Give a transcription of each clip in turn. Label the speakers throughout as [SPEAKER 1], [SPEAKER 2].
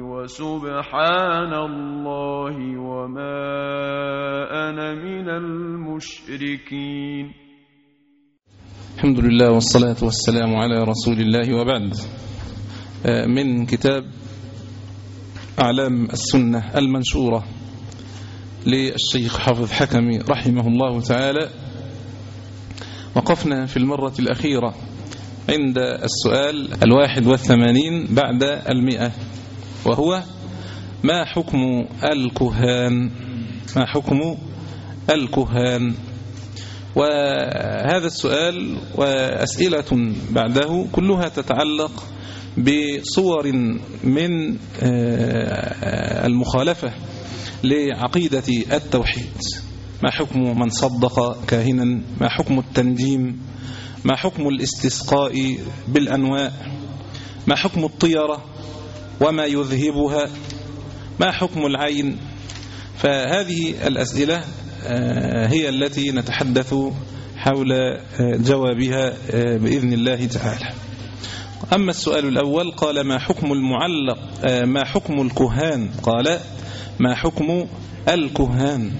[SPEAKER 1] وسبحان الله وما أنا من المشركين.
[SPEAKER 2] الحمد لله والصلاة والسلام على رسول الله وبعد. من كتاب أعلام السنة المنشورة للشيخ حافظ حكمي رحمه الله تعالى. وقفنا في المرة الأخيرة عند السؤال الواحد والثمانين بعد المئة وهو ما حكم الكهان؟ ما حكم الكهان؟ وهذا السؤال وأسئلة بعده كلها تتعلق بصور من المخالفة لعقيدة التوحيد. ما حكم من صدق كاهنا؟ ما حكم التنجيم؟ ما حكم الاستسقاء بالأنواء؟ ما حكم الطيرة؟ وما يذهبها؟ ما حكم العين؟ فهذه الأسئلة هي التي نتحدث حول جوابها بإذن الله تعالى. أما السؤال الأول قال ما حكم المعلق؟ ما حكم الكهان؟ قال ما حكم الكهان؟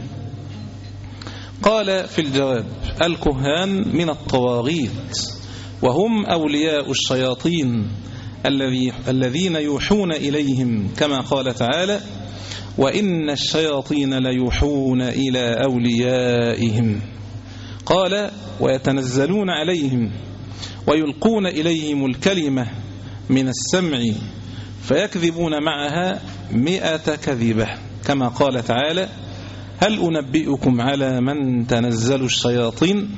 [SPEAKER 2] قال في الجواب الكهان من الطواغيت وهم أولياء الشياطين الذين يوحون إليهم كما قال تعالى وإن الشياطين ليوحون إلى أوليائهم. قال ويتنزلون عليهم ويلقون إليهم الكلمة من السمع فيكذبون معها مئة كذبة كما قال تعالى هل أنبئكم على من تنزل الشياطين؟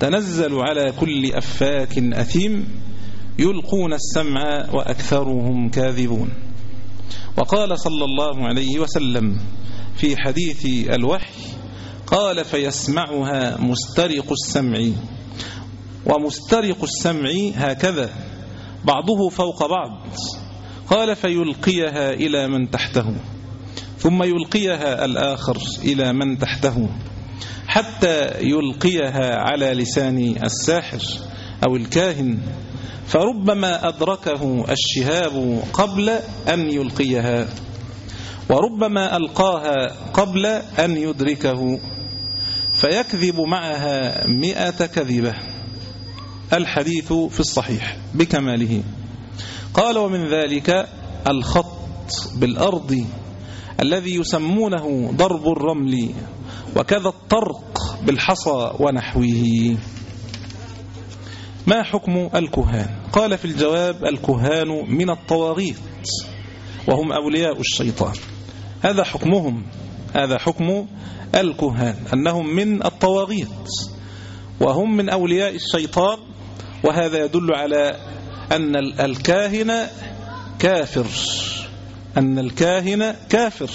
[SPEAKER 2] تنزل على كل أفاك أثيم يلقون السمع وأكثرهم كاذبون. وقال صلى الله عليه وسلم في حديث الوحي قال فيسمعها مسترق السمع. ومسترق السمع هكذا بعضه فوق بعض. قال فيلقيها إلى من تحته. ثم يلقيها الآخر إلى من تحته حتى يلقيها على لسان الساحر أو الكاهن فربما أدركه الشهاب قبل أن يلقيها وربما ألقاها قبل أن يدركه فيكذب معها مئة كذبة. الحديث في الصحيح بكماله. قال ومن ذلك الخط بالأرض الذي يسمونه ضرب الرمل وكذا الطرق بالحصى ونحوه. ما حكم الكهان؟ قال في الجواب الكهان من الطواغيت وهم أولياء الشيطان. هذا حكمهم هذا حكم الكهان أنهم من الطواغيت وهم من أولياء الشيطان وهذا يدل على أن الكاهن كافر. أن الكاهن كافر.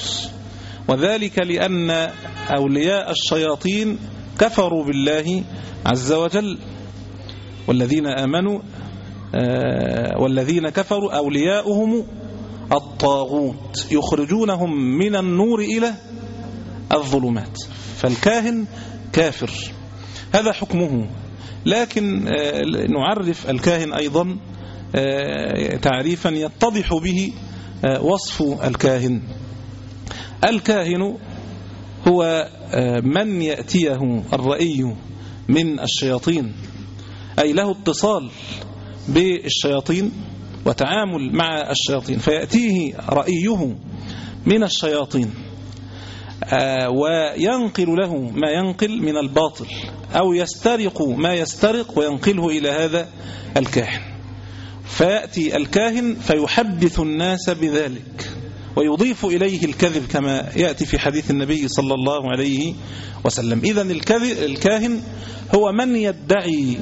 [SPEAKER 2] وذلك لأن أولياء الشياطين كفروا بالله عز وجل. والذين آمنوا والذين كفروا أولياؤهم الطاغوت يخرجونهم من النور إلى الظلمات. فالكاهن كافر. هذا حكمه. لكن نعرف الكاهن أيضا تعريفا يتضح به وصف الكاهن. الكاهن هو من يأتيه الرأي من الشياطين أي له اتصال بالشياطين وتعامل مع الشياطين فيأتيه رأيه من الشياطين وينقل له ما ينقل من الباطل أو يسترق ما يسترق وينقله إلى هذا الكاهن. فيأتي الكاهن فيحدث الناس بذلك ويضيف إليه الكذب كما يأتي في حديث النبي صلى الله عليه وسلم. إذا الكاهن هو من يدعي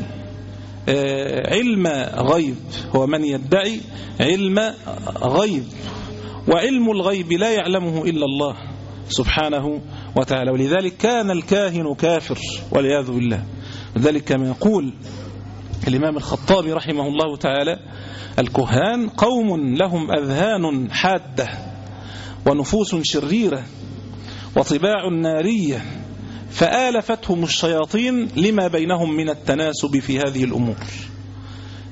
[SPEAKER 2] علم غيب هو من يدعي علم غيب وعلم الغيب لا يعلمه إلا الله سبحانه وتعالى. ولذلك كان الكاهن كافر والعياذ بالله. لذلك كما يقول الإمام الخطابي رحمه الله تعالى الكهان قوم لهم أذهان حادة ونفوس شريرة وطباع نارية فآلفتهم الشياطين لما بينهم من التناسب في هذه الأمور.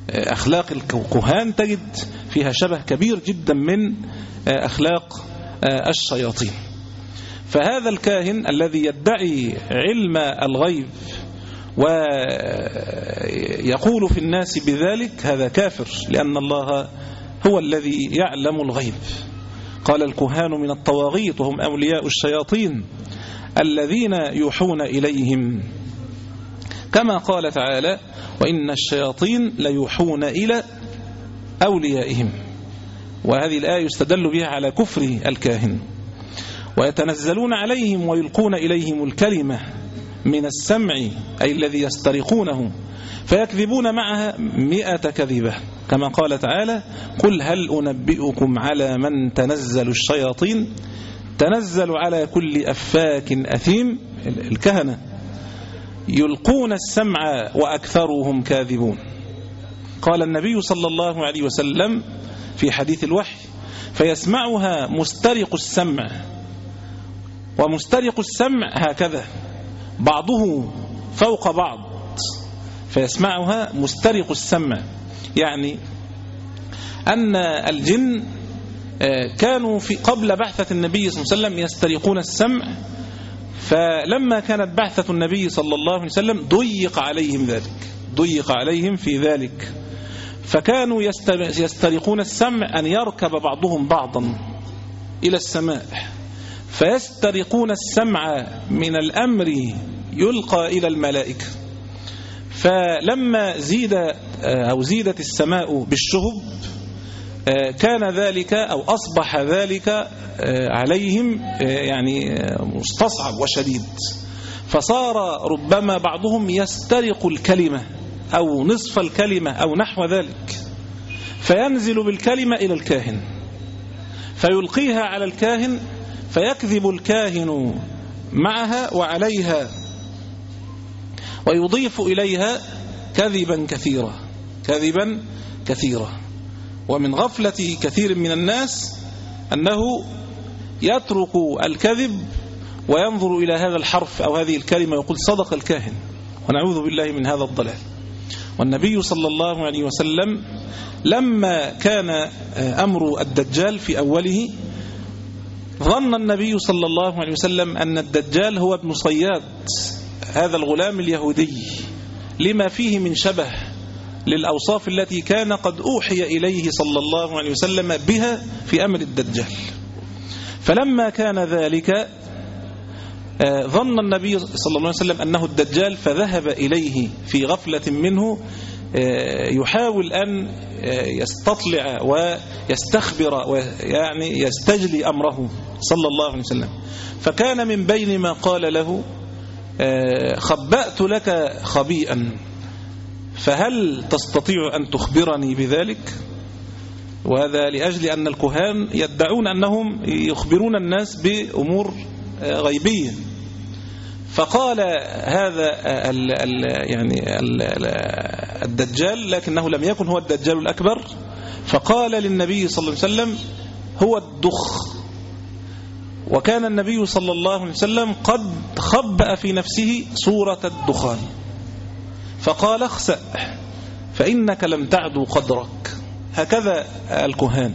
[SPEAKER 2] أخلاق الكهان تجد فيها شبه كبير جدا من أخلاق الشياطين. فهذا الكاهن الذي يدعي علم الغيب ويقول في الناس بذلك هذا كافر لأن الله هو الذي يعلم الغيب. قال الكهان من الطواغيت وهم أولياء الشياطين الذين يوحون إليهم. كما قال تعالى وإن الشياطين ليوحون إلى أوليائهم. وهذه الآية يستدل بها على كفر الكاهن. ويتنزلون عليهم ويلقون إليهم الكلمة. من السمع أي الذي يسترقونه فيكذبون معها مئة كذبة. كما قال تعالى قل هل أنبئكم على من تنزل الشياطين؟ تنزل على كل أفاك أثيم. الكهنة. يلقون السمع وأكثرهم كاذبون. قال النبي صلى الله عليه وسلم في حديث الوحي فيسمعها مسترق السمع. ومسترق السمع هكذا. بعضه فوق بعض فيسمعها مسترق السمع. يعني أن الجن كانوا في قبل بعثة النبي صلى الله عليه وسلم يسترقون السمع فلما كانت بعثة النبي صلى الله عليه وسلم ضيق عليهم ذلك ضيق عليهم في ذلك. فكانوا يسترقون السمع أن يركب بعضهم بعضا إلى السماء. فيسترقون السمع من الأمر يلقى إلى الملائكة. فلما زيد أو زيدت السماء بالشهب كان ذلك أو أصبح ذلك عليهم يعني مستصعب وشديد. فصار ربما بعضهم يسترق الكلمة أو نصف الكلمة أو نحو ذلك. فينزل بالكلمة إلى الكاهن. فيلقيها على الكاهن فيكذب الكاهن معها وعليها ويضيف إليها كذبا كثيرا كذبا كثيرا. ومن غفلة كثير من الناس أنه يترك الكذب وينظر إلى هذا الحرف أو هذه الكلمة ويقول صدق الكاهن. ونعوذ بالله من هذا الضلال. والنبي صلى الله عليه وسلم لما كان أمر الدجال في أوله ظن النبي صلى الله عليه وسلم أن الدجال هو ابن صياد هذا الغلام اليهودي. لما فيه من شبه للأوصاف التي كان قد أوحي إليه صلى الله عليه وسلم بها في أمر الدجال. فلما كان ذلك ظن النبي صلى الله عليه وسلم أنه الدجال فذهب إليه في غفلة منه يحاول أن يستطلع ويستخبر ويعني يستجلي أمره. صلى الله عليه وسلم. فكان من بين ما قال له خبأت لك خبيئا فهل تستطيع أن تخبرني بذلك؟ وهذا لأجل أن الكهان يدعون أنهم يخبرون الناس بأمور غيبية. فقال هذا ال ال يعني ال الدجال لكنه لم يكن هو الدجال الأكبر فقال للنبي صلى الله عليه وسلم هو الدخ. وكان النبي صلى الله عليه وسلم قد خبأ في نفسه صورة الدخان. فقال اخسأ فإنك لم تعدو قدرك. هكذا الكهان.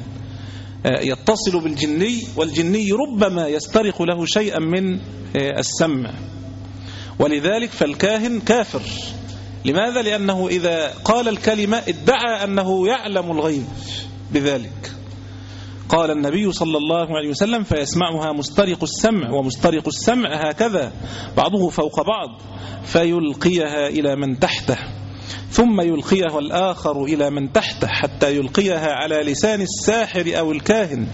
[SPEAKER 2] يتصل بالجني والجني ربما يسترق له شيئا من السمع. ولذلك فالكاهن كافر. لماذا؟ لأنه إذا قال الكلمة ادعى أنه يعلم الغيب بذلك. قال النبي صلى الله عليه وسلم فيسمعها مسترق السمع ومسترق السمع هكذا بعضه فوق بعض فيلقيها إلى من تحته ثم يلقيها الآخر إلى من تحته حتى يلقيها على لسان الساحر أو الكاهن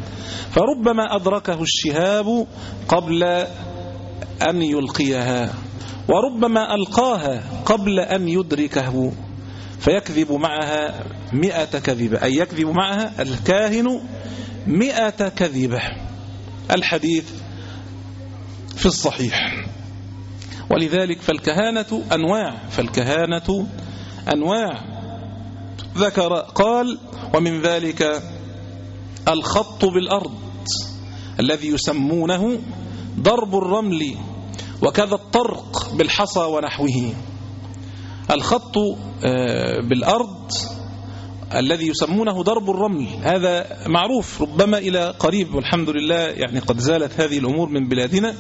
[SPEAKER 2] فربما أدركه الشهاب قبل أن يلقيها وربما ألقاها قبل أن يدركه فيكذب معها مئة كذبة أي يكذب معها الكاهن مئة كذبة. الحديث في الصحيح. ولذلك فالكهانة أنواع فالكهانة أنواع. ذكر قال ومن ذلك الخط بالأرض الذي يسمونه ضرب الرمل وكذا الطرق بالحصى ونحوه. الخط آه، بالأرض الذي يسمونه ضرب الرمل هذا معروف ربما إلى قريب والحمد لله يعني قد زالت هذه الأمور من بلادنا.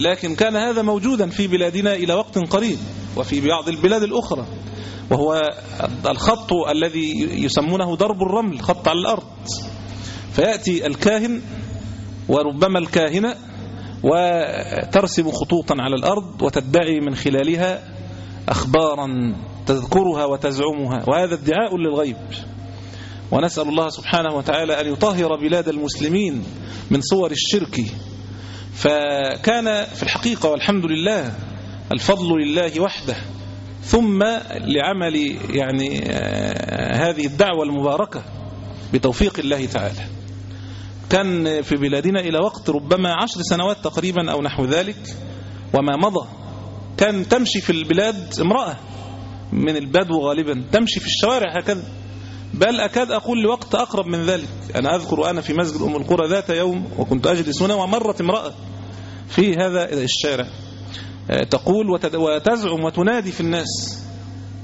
[SPEAKER 2] لكن كان هذا موجودا في بلادنا إلى وقت قريب وفي بعض البلاد الأخرى. وهو الخط الذي يسمونه ضرب الرمل خط على الأرض. فيأتي الكاهن وربما الكاهنة وترسم خطوطا على الأرض وتدعي من خلالها أخبارا. تذكرها وتزعمها وهذا ادعاء للغيب. ونسأل الله سبحانه وتعالى أن يطهر بلاد المسلمين من صور الشرك. فكان في الحقيقة والحمد لله الفضل لله وحده ثم لعمل يعني آه، هذه الدعوة المباركة بتوفيق الله تعالى. كان في بلادنا إلى وقت ربما عشر سنوات تقريبا أو نحو ذلك وما مضى كان تمشي في البلاد امرأة. من البدو غالبا. تمشي في الشوارع هكذا. بل أكاد أقول لوقت أقرب من ذلك. أنا أذكر أنا في مسجد أم القرى ذات يوم وكنت أجلس هنا ومرت امرأة في هذا الشارع. آه، تقول وتزعم وتنادي في الناس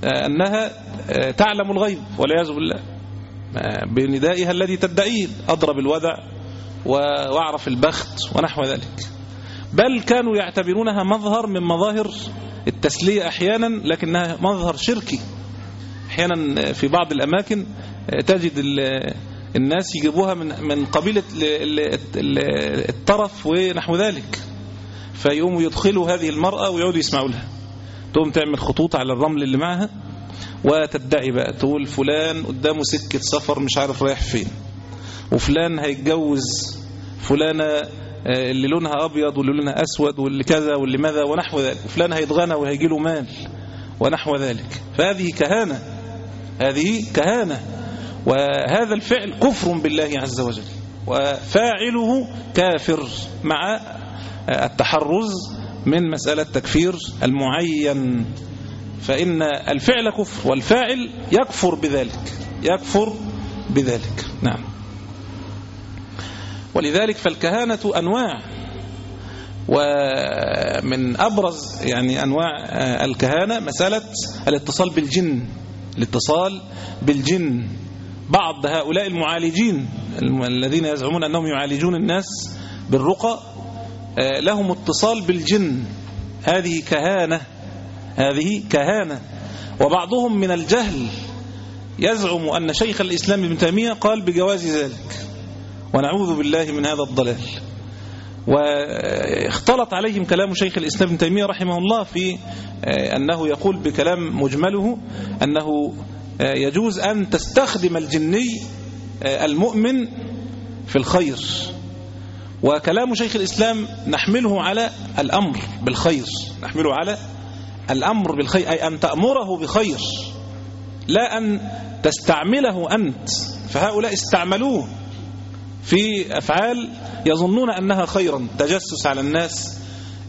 [SPEAKER 2] آه، أنها آه، تعلم الغيب والعياذ بالله. بندائها الذي تدعيه أضرب الودع وأعرف البخت ونحو ذلك. بل كانوا يعتبرونها مظهر من مظاهر التسلية أحيانا لكنها مظهر شركي. أحيانا في بعض الأماكن تجد الناس يجيبوها من من قبيلة الطرف ونحو ذلك. فيقوموا يدخلوا هذه المرأة ويقعدوا يسمعوا لها. تقوم تعمل خطوط على الرمل اللي معها وتدعي بقى تقول فلان قدامه سكة سفر مش عارف رايح فين. وفلان هيتجوز فلانة اللي لونها أبيض واللي لونها أسود واللي كذا واللي ماذا ونحو ذلك. وفلان هيتغنى وهيجي له مال ونحو ذلك. فهذه كهانة. هذه كهانة. وهذا الفعل كفر بالله عز وجل. وفاعله كافر مع التحرز من مسألة تكفير المعين. فإن الفعل كفر والفاعل يكفر بذلك. يكفر بذلك. نعم. ولذلك فالكهانة أنواع. ومن أبرز يعني أنواع الكهانة مسألة الاتصال بالجن. الاتصال بالجن. بعض هؤلاء المعالجين الذين يزعمون أنهم يعالجون الناس بالرقى آه، لهم اتصال بالجن. هذه كهانة. هذه كهانة. وبعضهم من الجهل يزعم أن شيخ الإسلام ابن تيمية قال بجواز ذلك. ونعوذ بالله من هذا الضلال. واختلط عليهم كلام شيخ الإسلام ابن تيمية رحمه الله في آه، أنه يقول بكلام مجمله أنه آه، يجوز أن تستخدم الجني المؤمن في الخير. وكلام شيخ الإسلام نحمله على الأمر بالخير. نحمله على الأمر بالخير أي أن تأمره بخير. لا أن تستعمله أنت. فهؤلاء استعملوه. في أفعال يظنون أنها خيرا تجسس على الناس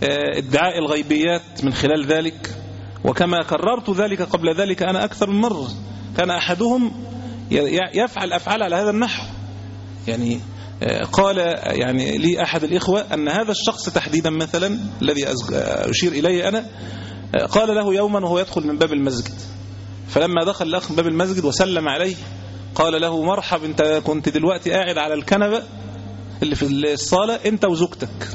[SPEAKER 2] آه، ادعاء الغيبيات من خلال ذلك. وكما كررت ذلك قبل ذلك أنا أكثر من مرة. كان أحدهم يفعل أفعال على هذا النحو. يعني قال يعني لي أحد الإخوة أن هذا الشخص تحديدا مثلا الذي أشير إليه أنا قال له يوما وهو يدخل من باب المسجد. فلما دخل الأخ من باب المسجد وسلم عليه قال له مرحب انت كنت دلوقتي قاعد على الكنبة اللي في الصالة انت وزوجتك.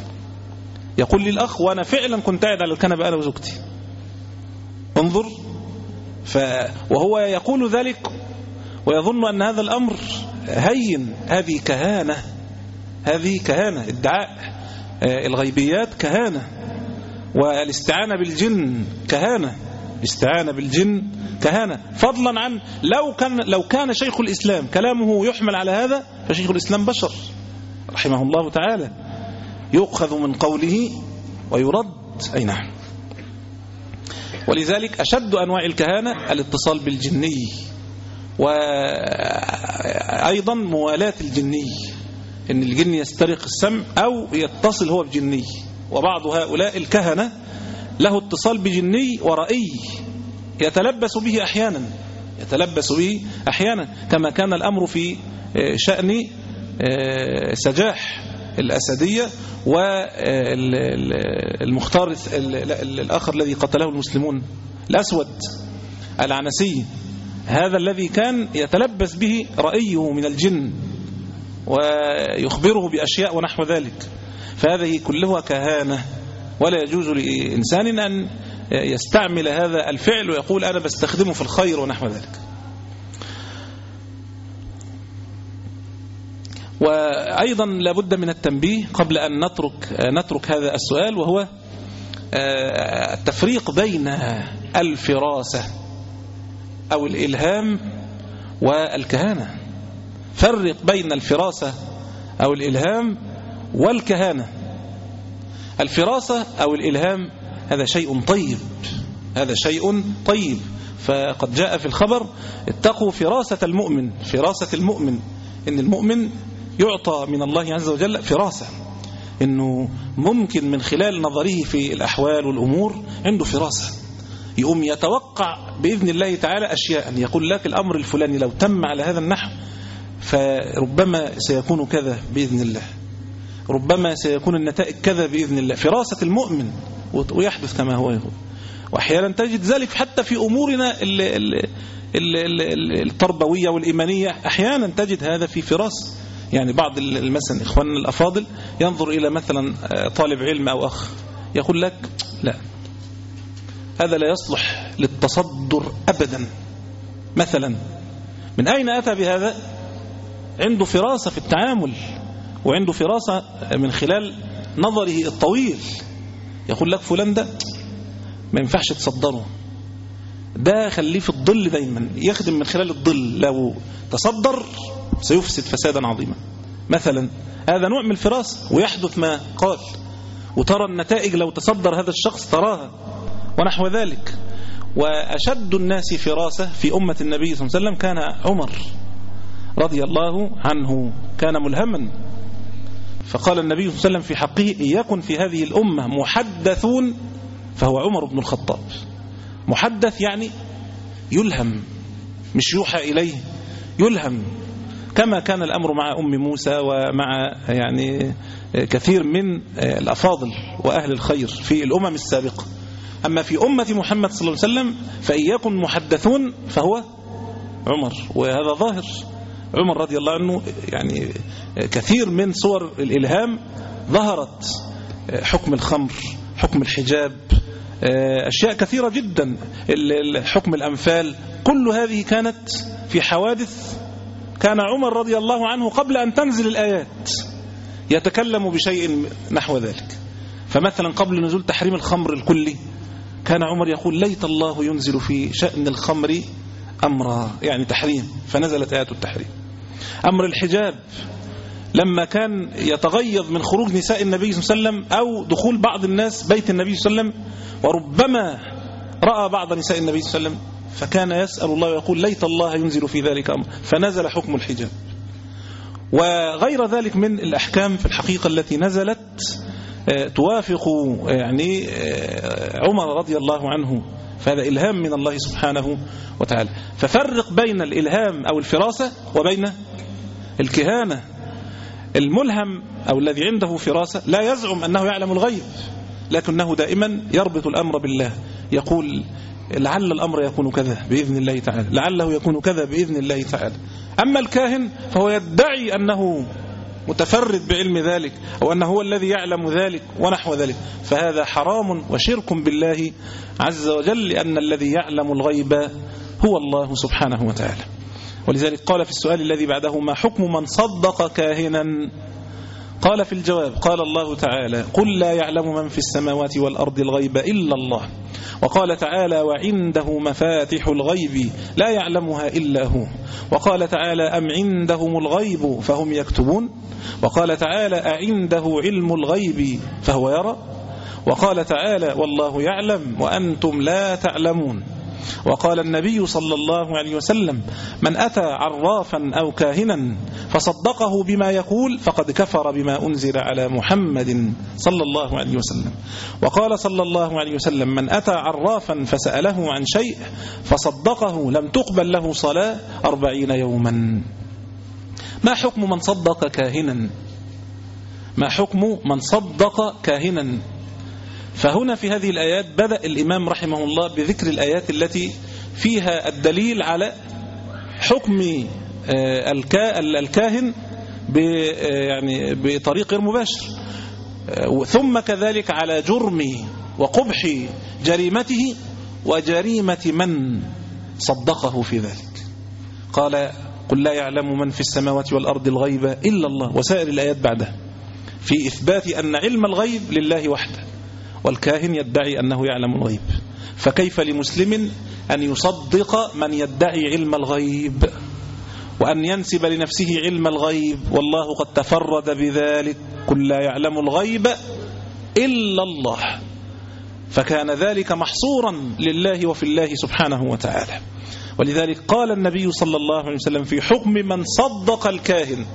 [SPEAKER 2] يقول لي الأخ وأنا فعلا كنت قاعد على الكنبة أنا وزوجتي. انظر. ف وهو يقول ذلك ويظن أن هذا الأمر هين. هذه كهانة. هذه كهانة. ادعاء آه، الغيبيات كهانة. والاستعانة بالجن كهانة. الاستعانة بالجن كهانة. فضلا عن لو كان لو كان شيخ الإسلام كلامه يحمل على هذا فشيخ الإسلام بشر رحمه الله تعالى. يؤخذ من قوله ويرد. أي نعم. ولذلك أشد أنواع الكهانة الاتصال بالجني وأيضا موالاة الجني. إن الجن يسترق السمع أو يتصل هو بجني. وبعض هؤلاء الكهنة له اتصال بجني ورأي يتلبس به أحيانا يتلبس به أحيانا كما كان الأمر في شأن سجاح الأسدية والمختار الآخر الذي قتله المسلمون الأسود العنسي. هذا الذي كان يتلبس به رأيه من الجن ويخبره بأشياء ونحو ذلك. فهذه كلها كهانة. ولا يجوز لإنسان أن يستعمل هذا الفعل ويقول أنا بستخدمه في الخير ونحو ذلك. وأيضا لابد من التنبيه قبل أن نترك, نترك هذا السؤال وهو التفريق بين الفراسة أو الإلهام والكهانة. فرق بين الفراسة أو الإلهام والكهانة. الفراسة أو الإلهام هذا شيء طيب هذا شيء طيب. فقد جاء في الخبر اتقوا فراسة المؤمن فراسة المؤمن إن المؤمن يعطى من الله عز وجل فراسة. إنه ممكن من خلال نظره في الأحوال والأمور عنده فراسة. يقوم يتوقع بإذن الله تعالى أشياء. يقول لك الأمر الفلاني لو تم على هذا النحو فربما سيكون كذا بإذن الله. ربما سيكون النتائج كذا بإذن الله. فراسة المؤمن ويحدث كما هو يقول. وأحيانا تجد ذلك حتى في أمورنا التربوية والإيمانية. أحيانا تجد هذا في فراسة يعني بعض مثلا إخواننا الأفاضل ينظر إلى مثلا طالب علم أو أخ يقول لك لا هذا لا يصلح للتصدر أبدا. مثلا من أين أتى بهذا؟ عنده فراسة في التعامل. وعنده فراسة من خلال نظره الطويل. يقول لك فلان ده ما ينفعش تصدره. ده خليه في الظل دايما يخدم من خلال الظل. لو تصدر سيفسد فسادا عظيما. مثلا هذا نوع من الفراسة ويحدث ما قال. وترى النتائج لو تصدر هذا الشخص تراها. ونحو ذلك. وأشد الناس فراسة في أمة النبي صلى الله عليه وسلم كان عمر رضي الله عنه. كان ملهما. فقال النبي صلى الله عليه وسلم في حقه يكن في هذه الأمة محدثون فهو عمر بن الخطاب. محدث يعني يلهم مش يوحى إليه يلهم. كما كان الأمر مع أم موسى ومع يعني كثير من الأفاضل وأهل الخير في الأمم السابقة. أما في أمة محمد صلى الله عليه وسلم فإن يكن محدثون فهو عمر وهذا ظاهر. عمر رضي الله عنه يعني كثير من صور الإلهام ظهرت حكم الخمر حكم الحجاب أشياء كثيرة جدا. حكم الأنفال كل هذه كانت في حوادث كان عمر رضي الله عنه قبل أن تنزل الآيات يتكلم بشيء نحو ذلك. فمثلا قبل نزول تحريم الخمر الكلي كان عمر يقول ليت الله ينزل في شأن الخمر أمرا يعني تحريم فنزلت آيات التحريم. أمر الحجاب لما كان يتغيظ من خروج نساء النبي صلى الله عليه وسلم أو دخول بعض الناس بيت النبي صلى الله عليه وسلم وربما رأى بعض نساء النبي صلى الله عليه وسلم فكان يسأل الله ويقول ليت الله ينزل في ذلك أمر. فنزل حكم الحجاب. وغير ذلك من الأحكام في الحقيقة التي نزلت توافق يعني عمر رضي الله عنه فهذا إلهام من الله سبحانه وتعالى. ففرق بين الإلهام أو الفراسة وبين الكهانة الملهم أو الذي عنده فراسة لا يزعم أنه يعلم الغيب لكنه دائما يربط الأمر بالله يقول لعل الأمر يكون كذا بإذن الله تعالى لعله يكون كذا بإذن الله تعالى. أما الكاهن فهو يدعي أنه متفرد بعلم ذلك أو أنه هو الذي يعلم ذلك ونحو ذلك. فهذا حرام وشرك بالله عز وجل لأن الذي يعلم الغيب هو الله سبحانه وتعالى. ولذلك قال في السؤال الذي بعده ما حكم من صدق كاهنا؟ قال في الجواب قال الله تعالى قل لا يعلم من في السماوات والأرض الغيب إلا الله. وقال تعالى وعنده مفاتح الغيب لا يعلمها إلا هو. وقال تعالى أم عندهم الغيب فهم يكتبون؟ وقال تعالى أعنده علم الغيب فهو يرى؟ وقال تعالى والله يعلم وأنتم لا تعلمون. وقال النبي صلى الله عليه وسلم من أتى عرافا أو كاهنا فصدقه بما يقول فقد كفر بما أنزل على محمد صلى الله عليه وسلم. وقال صلى الله عليه وسلم من أتى عرافا فسأله عن شيء فصدقه لم تقبل له صلاة أربعين يوما. ما حكم من صدق كاهنا؟ ما حكم من صدق كاهنا؟ فهنا في هذه الآيات بدأ الإمام رحمه الله بذكر الآيات التي فيها الدليل على حكم الكاهن يعني بطريق غير مباشر. ثم كذلك على جرم وقبح جريمته وجريمة من صدقه في ذلك. قال قل لا يعلم من في السماوات والأرض الغيب إلا الله. وسائر الآيات بعدها. في إثبات أن علم الغيب لله وحده. والكاهن يدعي أنه يعلم الغيب. فكيف لمسلم أن يصدق من يدعي علم الغيب؟ وأن ينسب لنفسه علم الغيب. والله قد تفرد بذلك. قل لا يعلم الغيب إلا الله. فكان ذلك محصورا لله وفي الله سبحانه وتعالى. ولذلك قال النبي صلى الله عليه وسلم في حكم من صدق الكاهن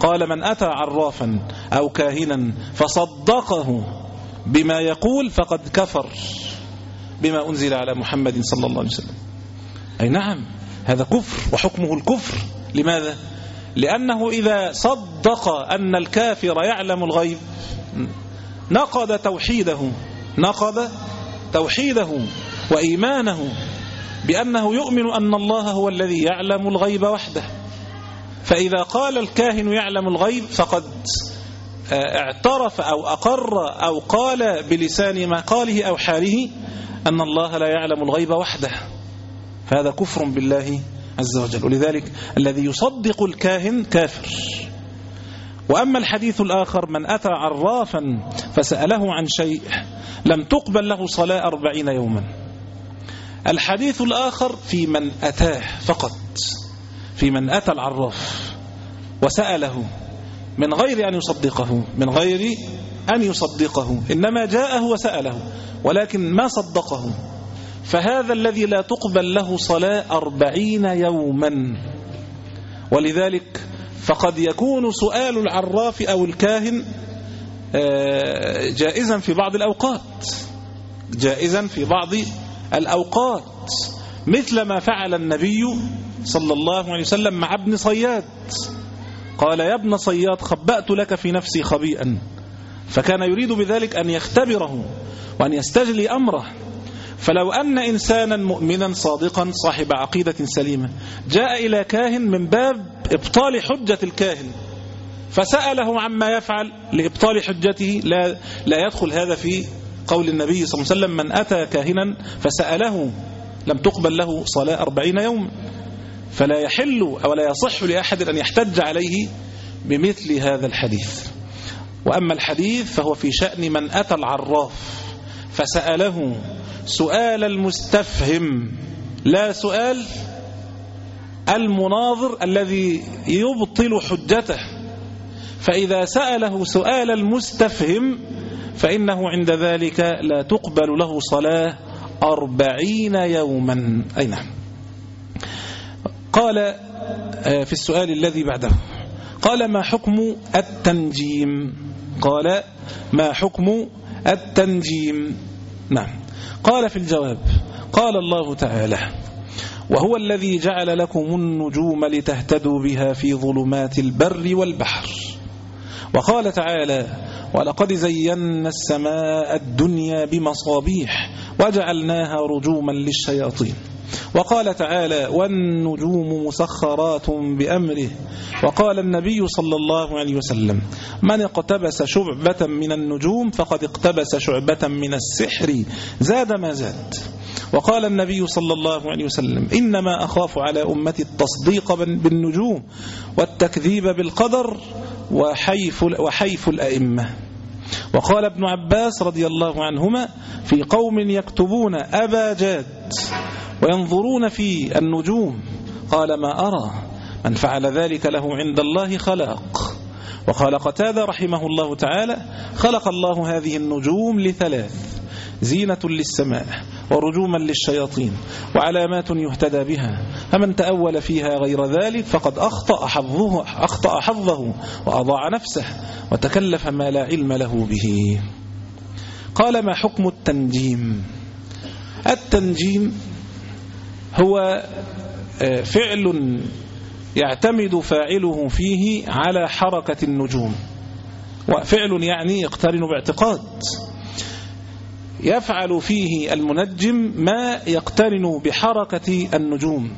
[SPEAKER 2] قال من أتى عرافا أو كاهنا فصدقه. بما يقول فقد كفر بما أنزل على محمد صلى الله عليه وسلم. أي نعم هذا كفر وحكمه الكفر. لماذا؟ لأنه إذا صدق أن الكافر يعلم الغيب نقض توحيده نقض توحيده وإيمانه بأنه يؤمن أن الله هو الذي يعلم الغيب وحده. فإذا قال الكاهن يعلم الغيب فقد اعترف أو أقر أو قال بلسان مقاله أو حاله أن الله لا يعلم الغيب وحده. فهذا كفر بالله عز وجل. ولذلك الذي يصدق الكاهن كافر. وأما الحديث الآخر من أتى عرافا فسأله عن شيء لم تقبل له صلاة أربعين يوما. الحديث الآخر في من أتاه فقط. في من أتى العراف وسأله. من غير أن يصدقه من غير أن يصدقه. إنما جاءه وسأله ولكن ما صدقه. فهذا الذي لا تقبل له صلاة أربعين يوما. ولذلك فقد يكون سؤال العراف أو الكاهن جائزا في بعض الأوقات. جائزا في بعض الأوقات. مثل ما فعل النبي صلى الله عليه وسلم مع ابن صياد. قال يا ابن صياد خبأت لك في نفسي خبيئا. فكان يريد بذلك أن يختبره وأن يستجلي أمره. فلو أن إنسانا مؤمنا صادقا صاحب عقيدة سليمة جاء إلى كاهن من باب إبطال حجة الكاهن فسأله عما يفعل لإبطال حجته. لا, لا يدخل هذا في قول النبي صلى الله عليه وسلم من أتى كاهنا فسأله لم تقبل له صلاة أربعين يوم. فلا يحل أو لا يصح لأحد أن يحتج عليه بمثل هذا الحديث. وأما الحديث فهو في شأن من أتى العراف فسأله سؤال المستفهم لا سؤال المناظر الذي يبطل حجته. فإذا سأله سؤال المستفهم فإنه عند ذلك لا تقبل له صلاة أربعين يوما. أي نعم. قال في السؤال الذي بعده قال ما حكم التنجيم؟ قال ما حكم التنجيم؟ نعم. قال في الجواب قال الله تعالى وهو الذي جعل لكم النجوم لتهتدوا بها في ظلمات البر والبحر. وقال تعالى ولقد زينا السماء الدنيا بمصابيح وجعلناها رجوما للشياطين. وقال تعالى والنجوم مسخرات بأمره. وقال النبي صلى الله عليه وسلم من اقتبس شعبة من النجوم فقد اقتبس شعبة من السحر زاد ما زاد. وقال النبي صلى الله عليه وسلم إنما أخاف على أمتي التصديق بالنجوم والتكذيب بالقدر وحيف, وحيف الأئمة. وقال ابن عباس رضي الله عنهما في قوم يكتبون أبا جاد وينظرون في النجوم قال ما أرى من فعل ذلك له عند الله خلاق. وقال قتادة رحمه الله تعالى خلق الله هذه النجوم لثلاث زينة للسماء ورجوما للشياطين وعلامات يهتدى بها. فمن تأول فيها غير ذلك فقد أخطأ حظه, أخطأ حظه وأضاع نفسه وتكلف ما لا علم له به. قال ما حكم التنجيم؟ التنجيم هو آه، فعل يعتمد فاعله فيه على حركة النجوم. وفعل يعني يقترن باعتقاد. يفعل فيه المنجم ما يقترن بحركة النجوم.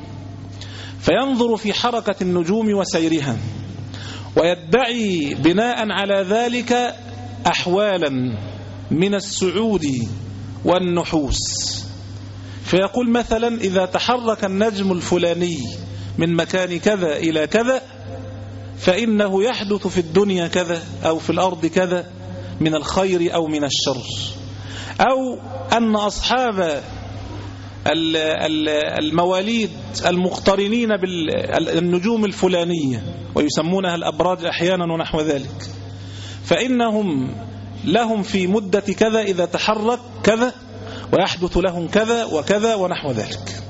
[SPEAKER 2] فينظر في حركة النجوم وسيرها ويدعي بناء على ذلك أحوالا من السعود والنحوس. فيقول مثلا إذا تحرك النجم الفلاني من مكان كذا إلى كذا فإنه يحدث في الدنيا كذا أو في الأرض كذا من الخير أو من الشر. أو أن أصحاب المواليد المقترنين بالنجوم الفلانية ويسمونها الأبراج أحيانا ونحو ذلك. فإنهم لهم في مدة كذا إذا تحرك كذا ويحدث لهم كذا وكذا ونحو ذلك.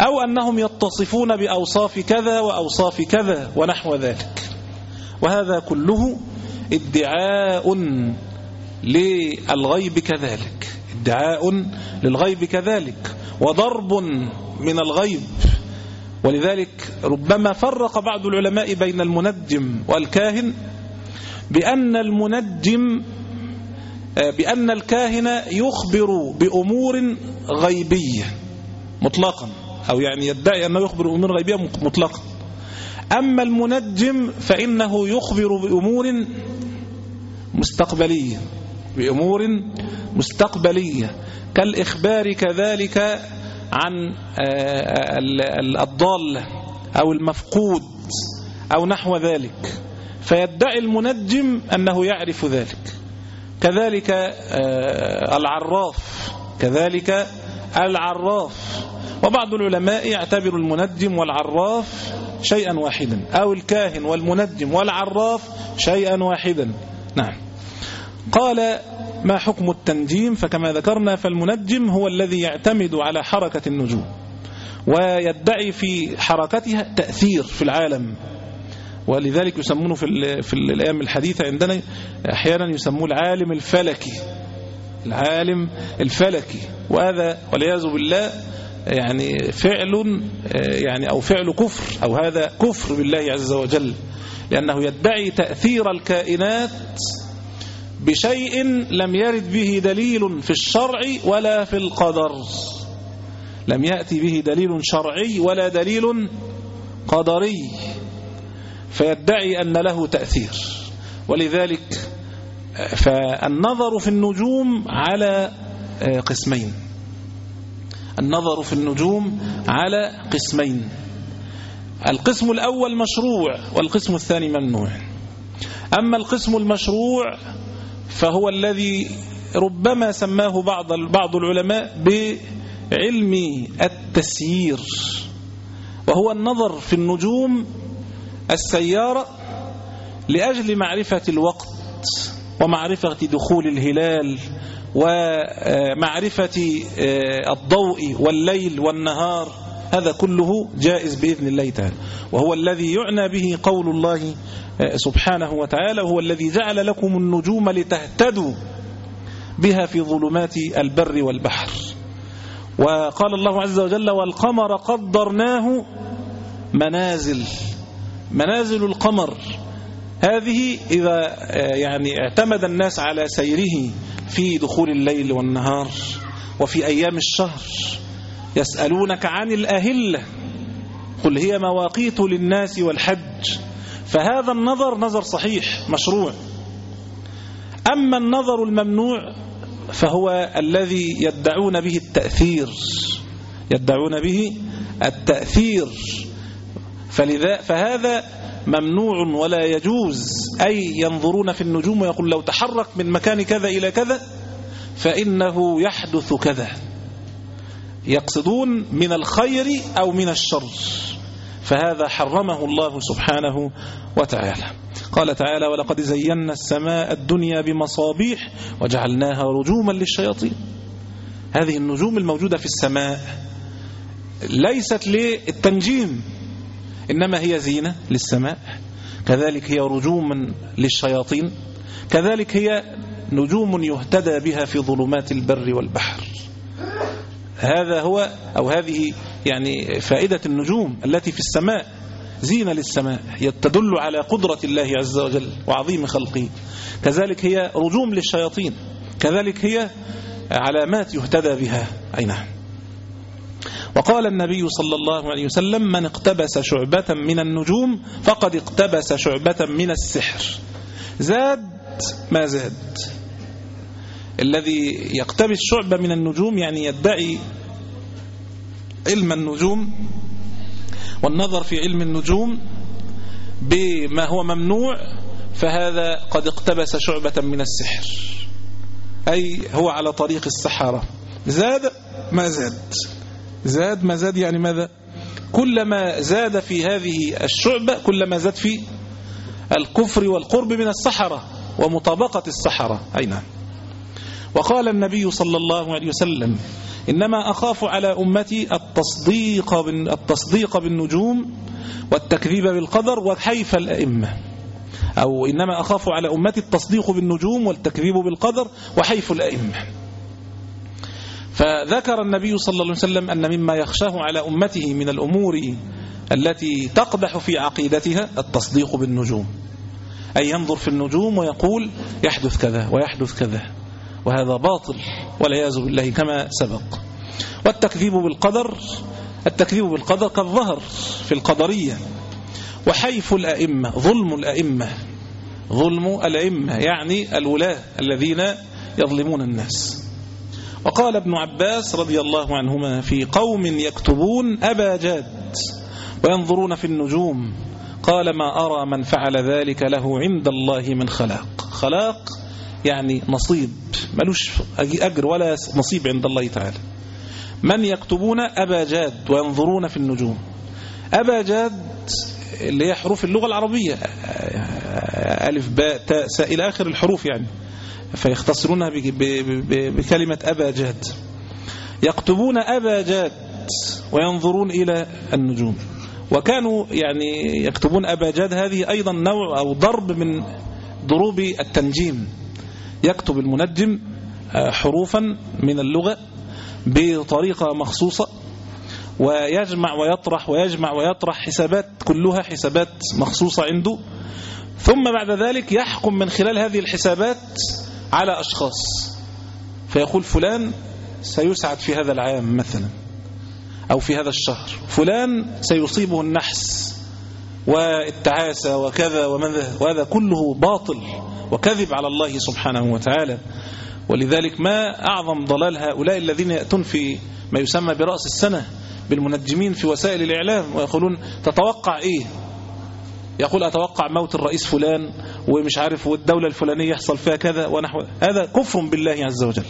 [SPEAKER 2] أو أنهم يتصفون بأوصاف كذا وأوصاف كذا ونحو ذلك. وهذا كله ادعاء للغيب كذلك. ادعاء للغيب كذلك. وضرب من الغيب. ولذلك ربما فرق بعض العلماء بين المنجم والكاهن بأن المنجم بأن الكاهن يخبر بأمور غيبية مطلقا أو يعني يدعي أنه يخبر بأمور غيبية مطلقا. أما المنجم فإنه يخبر بأمور مستقبلية بأمور مستقبلية. كالإخبار كذلك عن آه، الضالة أو المفقود أو نحو ذلك. فيدعي المنجم أنه يعرف ذلك. كذلك آه، العراف كذلك العراف. وبعض العلماء يعتبر المنجم والعراف شيئا واحدا أو الكاهن والمنجم والعراف شيئا واحدا. نعم. قال ما حكم التنجيم؟ فكما ذكرنا فالمنجم هو الذي يعتمد على حركة النجوم ويدعي في حركتها تأثير في العالم. ولذلك يسمونه في, في الأيام الحديثة عندنا أحيانا يسموه العالم الفلكي. العالم الفلكي. وهذا والعياذ بالله يعني فعل يعني أو فعل كفر أو هذا كفر بالله عز وجل لأنه يدعي تأثير الكائنات بشيء لم يرد به دليل في الشرع ولا في القدر. لم يأتي به دليل شرعي ولا دليل قدري. فيدعي أن له تأثير. ولذلك فالنظر في النجوم على قسمين. النظر في النجوم على قسمين. القسم الأول مشروع والقسم الثاني ممنوع. أما القسم المشروع فهو الذي ربما سماه بعض بعض العلماء بعلم التسيير وهو النظر في النجوم السيارة لأجل معرفة الوقت ومعرفة دخول الهلال ومعرفة آه، الضوء والليل والنهار. هذا كله جائز بإذن الله تعالى. وهو الذي يعنى به قول الله آه، سبحانه وتعالى وهو الذي جعل لكم النجوم لتهتدوا بها في ظلمات البر والبحر. وقال الله عز وجل والقمر قدرناه منازل. منازل القمر. هذه إذا آه، يعني اعتمد الناس على سيره في دخول الليل والنهار وفي أيام الشهر يسألونك عن الأهلة قل هي مواقيت للناس والحج. فهذا النظر نظر صحيح مشروع. أما النظر الممنوع فهو الذي يدعون به التأثير يدعون به التأثير. فلذا فهذا ممنوع ولا يجوز. أي ينظرون في النجوم ويقول لو تحرك من مكان كذا إلى كذا فإنه يحدث كذا. يقصدون من الخير أو من الشر. فهذا حرمه الله سبحانه وتعالى. قال تعالى ولقد زينا السماء الدنيا بمصابيح وجعلناها رجوما للشياطين. هذه النجوم الموجودة في السماء ليست للتنجيم إنما هي زينة للسماء. كذلك هي رجوم للشياطين. كذلك هي نجوم يهتدى بها في ظلمات البر والبحر. هذا هو أو هذه يعني فائدة النجوم التي في السماء زينة للسماء تدل على قدرة الله عز وجل وعظيم خلقه. كذلك هي رجوم للشياطين كذلك هي علامات يهتدى بها. أي نعم. وقال النبي صلى الله عليه وسلم من اقتبس شعبة من النجوم فقد اقتبس شعبة من السحر. زاد ما زاد. الذي يقتبس شعبة من النجوم يعني يدعي علم النجوم والنظر في علم النجوم بما هو ممنوع فهذا قد اقتبس شعبة من السحر. أي هو على طريق السحرة. زاد ما زاد. زاد ما زاد يعني ماذا؟ كلما زاد في هذه الشعبة كلما زاد في الكفر والقرب من السحرة ومطابقة السحرة. أي نعم. وقال النبي صلى الله عليه وسلم إنما أخاف على أمتي التصديق, التصديق بالنجوم والتكذيب بالقدر وحيف الأئمة. أو إنما أخاف على أمتي التصديق بالنجوم والتكذيب بالقدر وحيف الأئمة. فذكر النبي صلى الله عليه وسلم أن مما يخشاه على أمته من الأمور التي تقدح في عقيدتها التصديق بالنجوم. أي ينظر في النجوم ويقول يحدث كذا ويحدث كذا. وهذا باطل والعياذ بالله كما سبق. والتكذيب بالقدر التكذيب بالقدر قد ظهر في القدرية. وحيف الأئمة ظلم الأئمة. ظلم الأئمة يعني الولاة الذين يظلمون الناس. وقال ابن عباس رضي الله عنهما في قوم يكتبون أبا جاد وينظرون في النجوم قال ما أرى من فعل ذلك له عند الله من خلاق. خلاق يعني نصيب. ملوش أجر ولا نصيب عند الله تعالى. من يكتبون أبا جاد وينظرون في النجوم. أبا جاد اللي هي حروف اللغة العربية. ألف باء تاء ساء إلى آخر الحروف يعني. فيختصرونها بكلمة أبا جاد. يكتبون أبا جاد وينظرون إلى النجوم. وكانوا يعني يكتبون أبا جاد هذه أيضا نوع أو ضرب من ضروب التنجيم. يكتب المنجم حروفا من اللغة بطريقة مخصوصة ويجمع ويطرح ويجمع ويطرح حسابات كلها حسابات مخصوصة عنده. ثم بعد ذلك يحكم من خلال هذه الحسابات على أشخاص. فيقول فلان سيسعد في هذا العام مثلا أو في هذا الشهر. فلان سيصيبه النحس والتعاسة وكذا وماذا وهذا كله باطل. وكذب على الله سبحانه وتعالى. ولذلك ما أعظم ضلال هؤلاء الذين يأتون في ما يسمى برأس السنة بالمنجمين في وسائل الإعلام ويقولون تتوقع إيه؟ يقول أتوقع موت الرئيس فلان ومش عارف والدولة الفلانية يحصل فيها كذا ونحو. هذا كفر بالله عز وجل.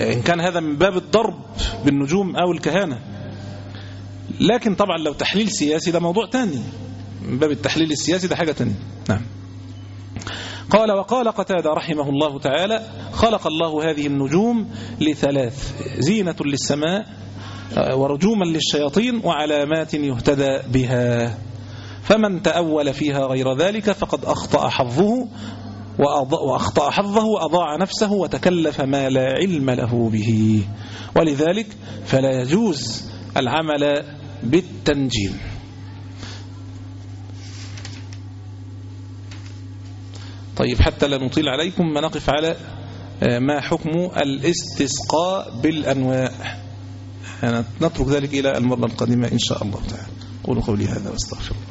[SPEAKER 2] إن كان هذا من باب الضرب بالنجوم أو الكهانة. لكن طبعا لو تحليل سياسي ده موضوع تاني. من باب التحليل السياسي ده حاجة تانية. نعم. قال وقال قتادة رحمه الله تعالى خلق الله هذه النجوم لثلاث زينة للسماء ورجوما للشياطين وعلامات يهتدى بها. فمن تأول فيها غير ذلك فقد أخطأ حظه وأخطأ حظه وأضاع نفسه وتكلف ما لا علم له به. ولذلك فلا يجوز العمل بالتنجيم. طيب حتى لا نطيل عليكم ما نقف على ما حكم الاستسقاء بالأنواع نترك ذلك إلى المرة القادمة إن شاء الله تعالى. قولوا قولي هذا واستغفر الله.